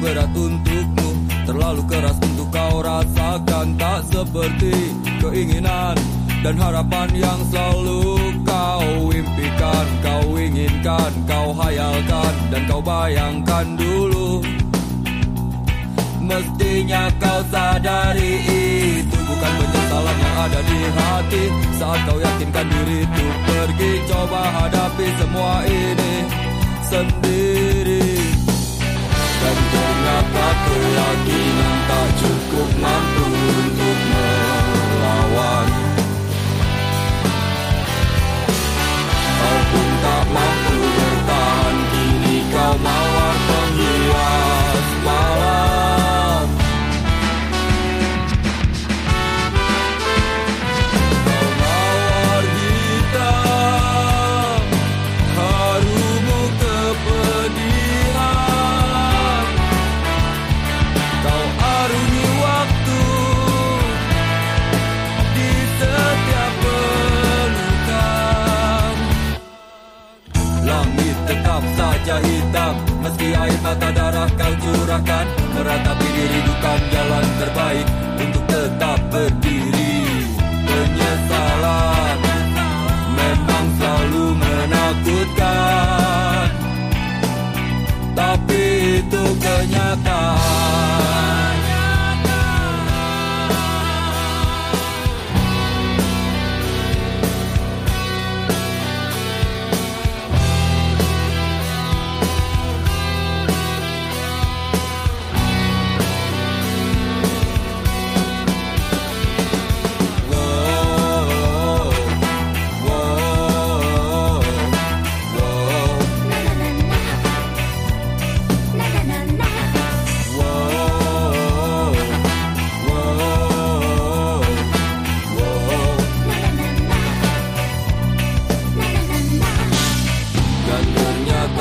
berat untukmu. Terlalu keras untuk kau rasakan. Tak seperti keinginan dan harapan yang selalu kau impikan. Kau inginkan, kau hayalkan dan kau bayangkan dulu. Mestinya kau sadari itu bukan penyesalan yang ada di hati. Saat kau yakinkan diri itu pergi Coba hadapi semua ini sendiri. lagi yang tak cukup wajah hitam. Meski air mata darah kau curahkan Meratapi diri bukan jalan terbaik. Untuk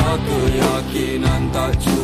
aku yakinan tak cukup